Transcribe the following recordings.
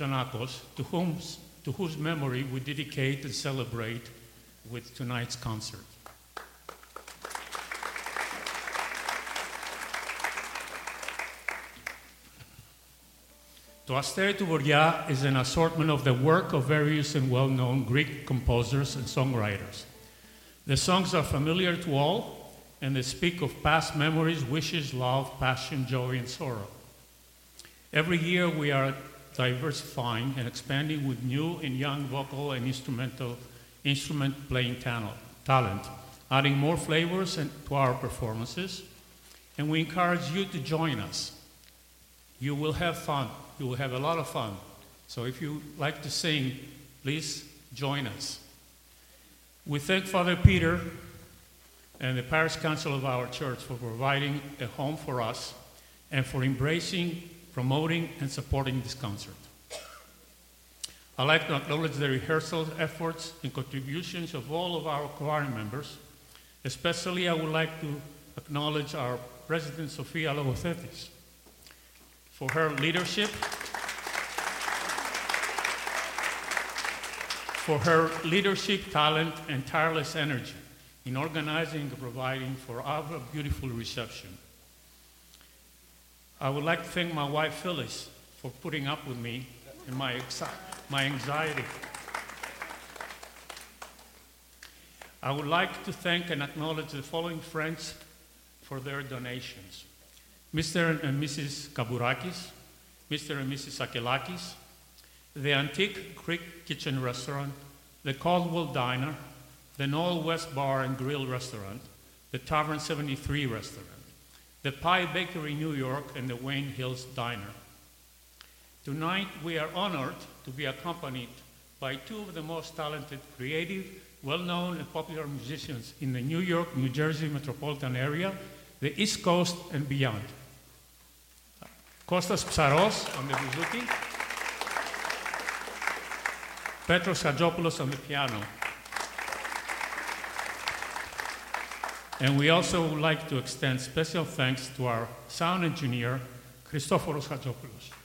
Janakos, to, whom, to whose memory we dedicate and celebrate with tonight's concert. To Astere to Voria is an assortment of the work of various and well known Greek composers and songwriters. The songs are familiar to all, and they speak of past memories, wishes, love, passion, joy, and sorrow. Every year we are diversifying and expanding with new and young vocal and instrumental instrument playing talent, adding more flavors to our performances, and we encourage you to join us. You will have fun. You will have a lot of fun. So if you like to sing, please join us. We thank Father Peter and the parish council of our church for providing a home for us and for embracing, promoting, and supporting this concert. I'd like to acknowledge the rehearsal efforts and contributions of all of our choir members. Especially, I would like to acknowledge our President, Sofia Logothetis, for her leadership, for her leadership, talent, and tireless energy in organizing and providing for our beautiful reception. I would like to thank my wife Phyllis for putting up with me and my, my anxiety. I would like to thank and acknowledge the following friends for their donations Mr. and Mrs. Kaburakis, Mr. and Mrs. Akelakis, the Antique Creek Kitchen Restaurant, the Caldwell Diner, the Noel West Bar and Grill Restaurant, the Tavern 73 Restaurant, the Pie Bakery in New York, and the Wayne Hills Diner. Tonight, we are honored to be accompanied by two of the most talented, creative, well known, and popular musicians in the New York, New Jersey metropolitan area, the East Coast, and beyond. Kostas Psaros on the bouzouki, Petros Hatjopoulos on the piano. And we also would like to extend special thanks to our sound engineer, Christoforos Hatjopoulos.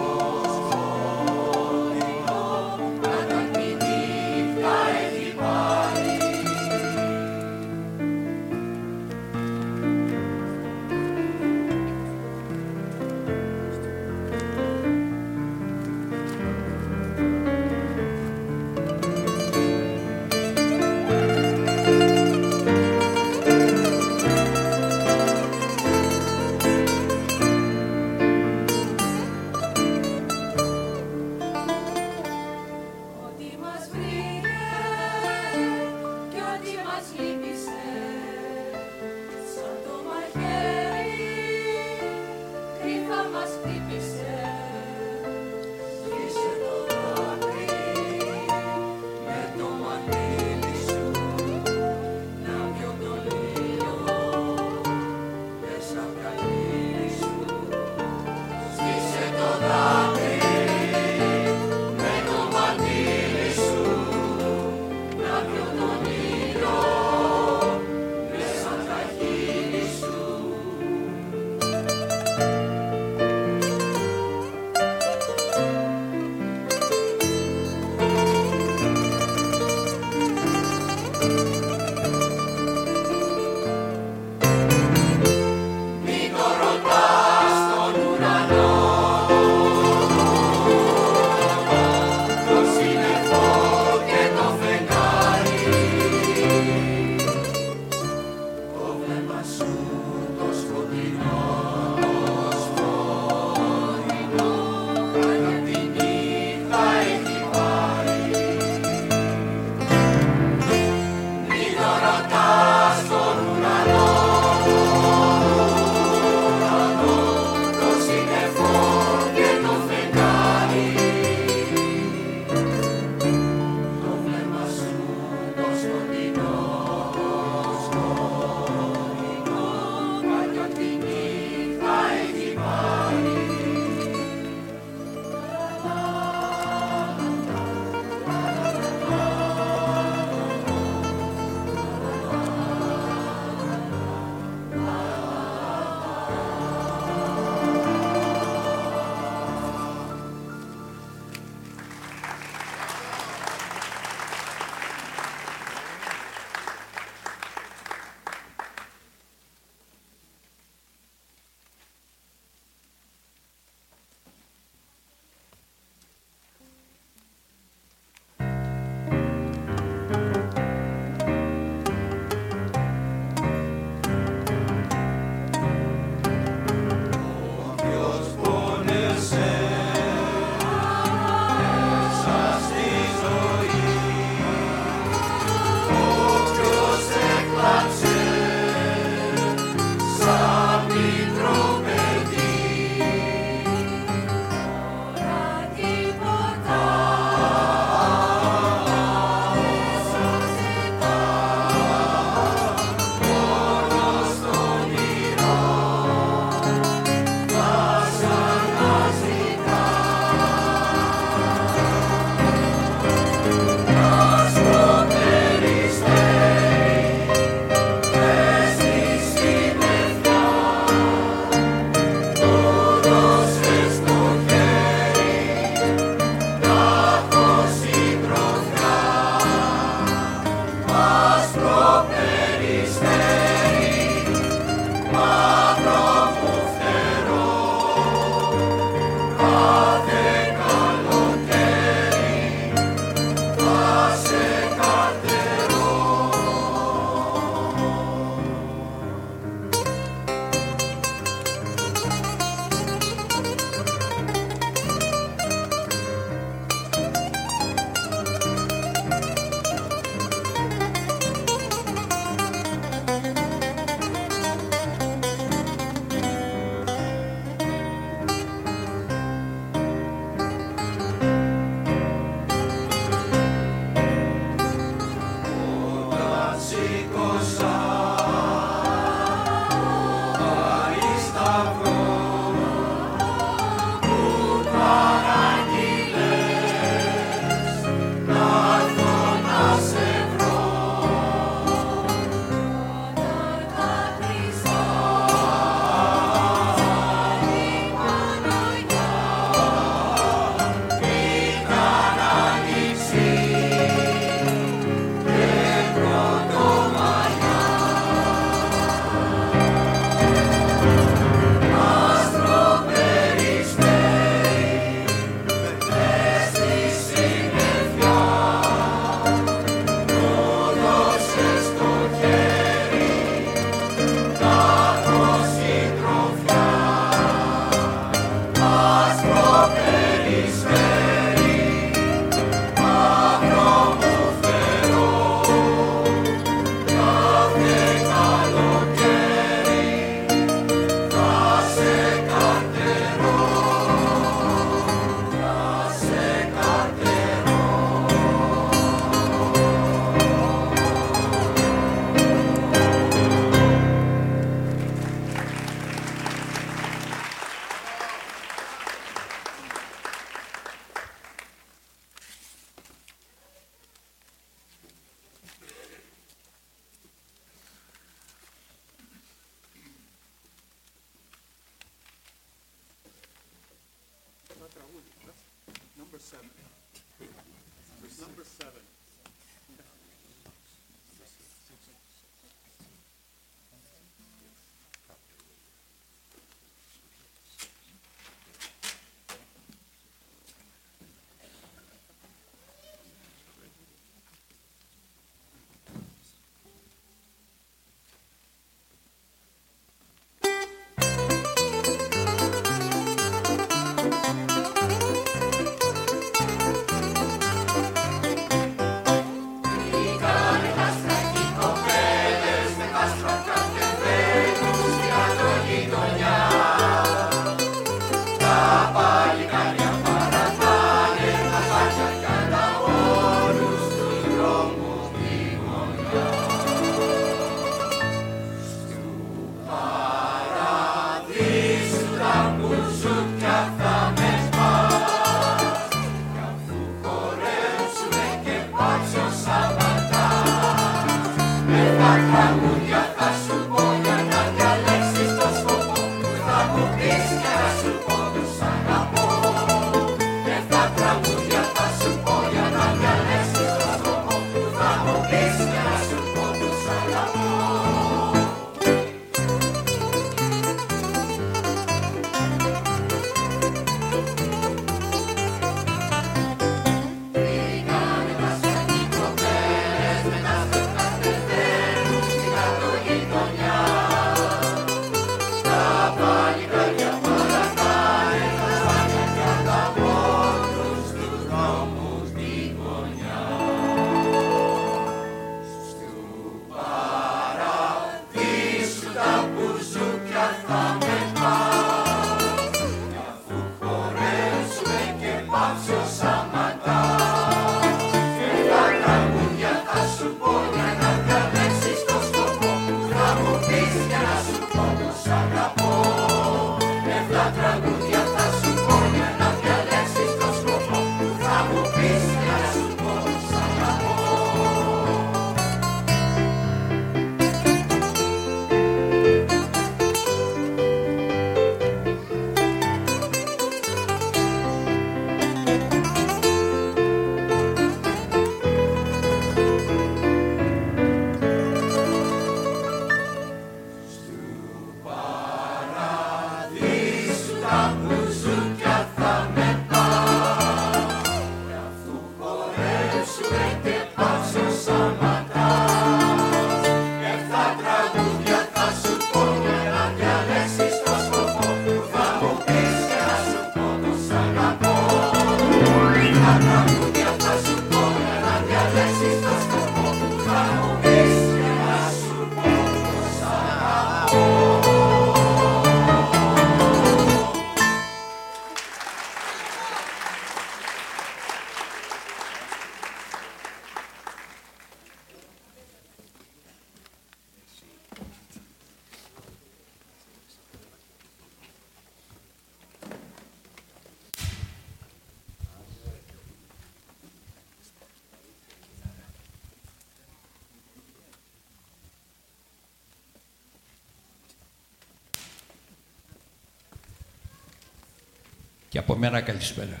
Και από μένα καλησπέρα.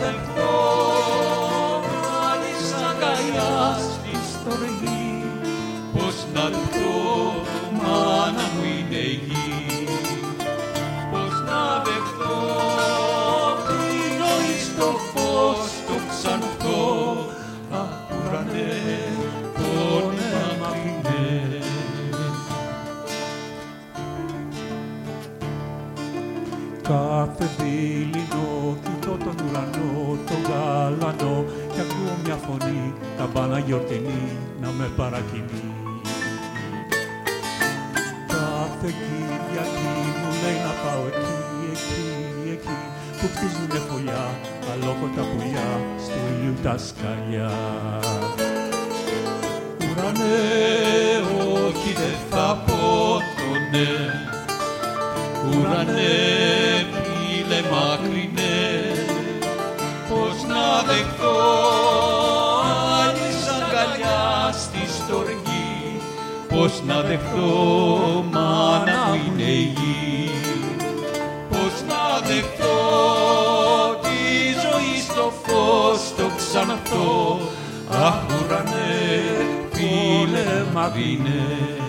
δεχτώ της αγκαλιάς της στοργή. Πως να δεχτώ μάνα μου είναι η γη πως να δεχτώ την ζωή στο φως το ξανθό. Ακουρανέ Κάθε δειλινό ουρανό, τον γαλανό και ακούω μια φωνή, ταμπάνα γιορτινή, να με παρακινεί. Κάθε Κυριακή μου λέει να πάω εκεί, εκεί, εκεί που χτίζουνε φωλιά, αλόκοτα πουλιά, στο ήλιου τα σκαλιά. Ουρανέ, όχι δεν θα πω το ναι, ουρανέ, φίλε μακρινέ, πώς να δεχτώ μάνα που είναι η γη, πώς να δεχτώ τη ζωή στο φως το ξαναυτό, αχ ουρανέ, φίλε μακρινέ.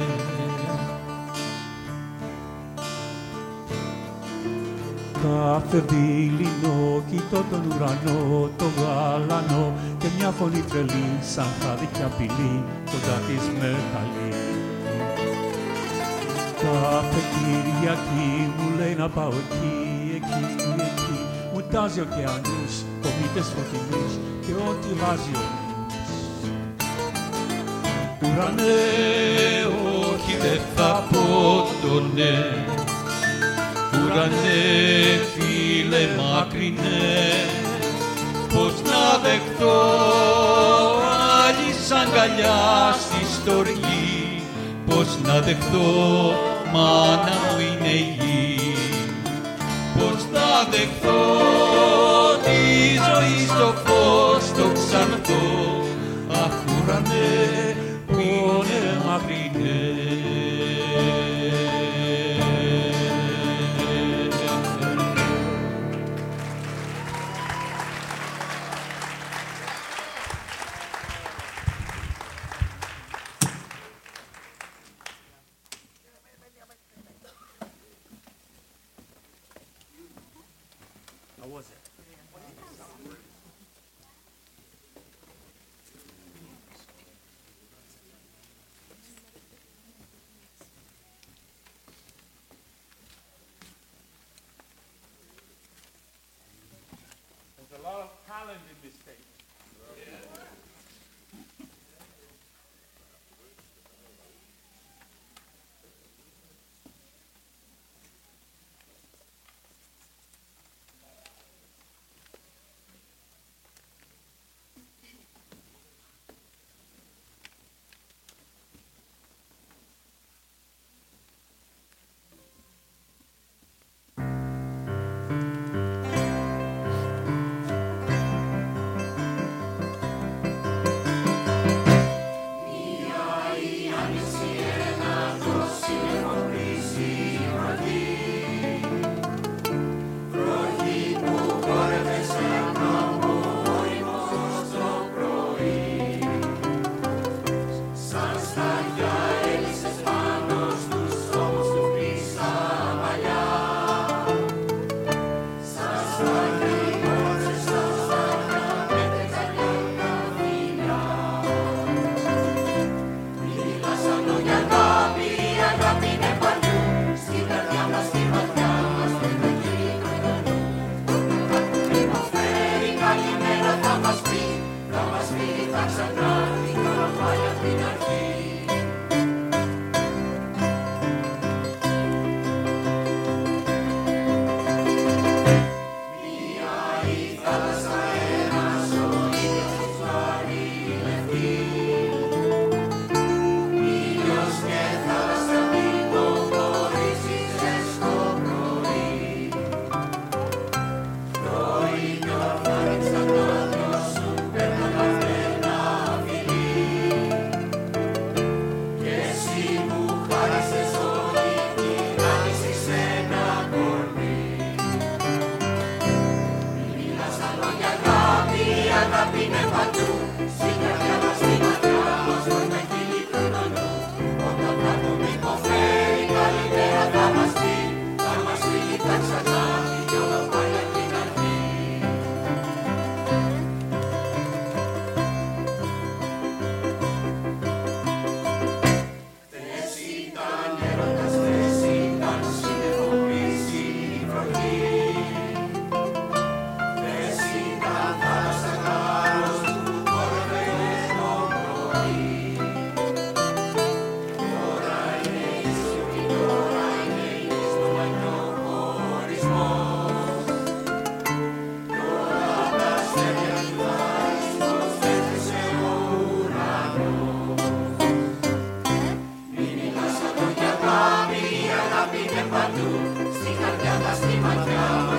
Κάθε δειλινό κοιτώ τον ουρανό, το γαλανό και μια φωνή τρελή σαν χάδι και απειλή κοντά της με καλεί. Κάθε Κυριακή μου λέει να πάω εκεί, εκεί, εκεί. Μου τάζει ωκεανούς, κομίτες φωτεινούς και ό,τι βάζει ο νους. Ουρανέ, όχι δεν θα πω το ναι, Ουρανέ, φίλε μακρινέ, πώς να δεχτώ άλλη αγκαλιά στη στοργή, πώς να δεχτώ μάνα μου είναι η γη, πώς να δεχτώ τη ζωή στο φως το ξανθώ, αχ ουρανέ, που είναι μακρινές. Talent in παντού, στην καρδιά τα στη.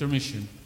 Intermission.